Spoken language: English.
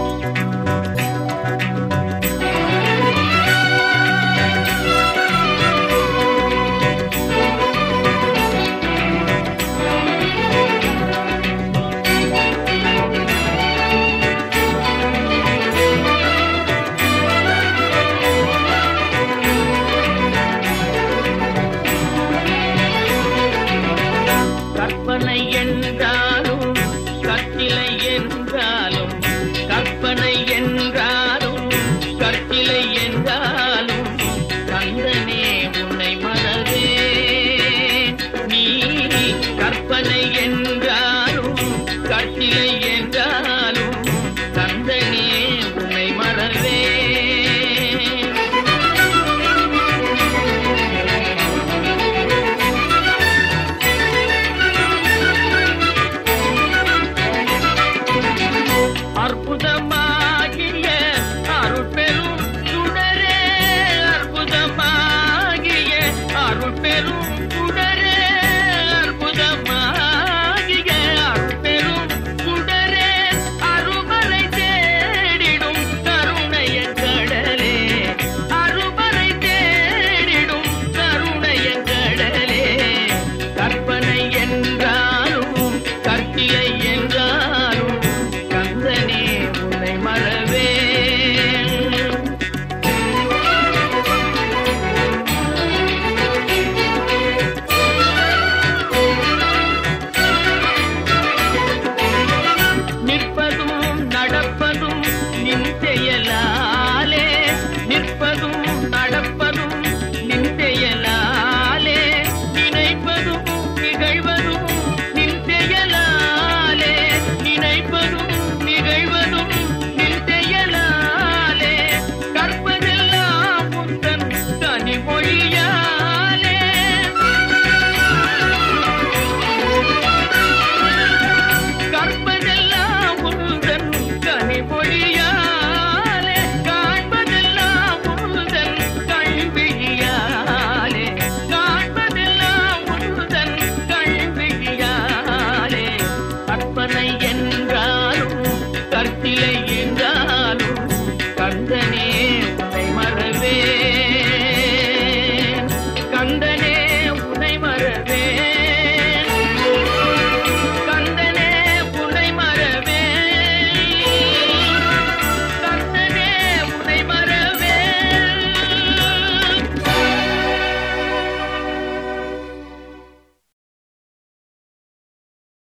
you. Aleluya.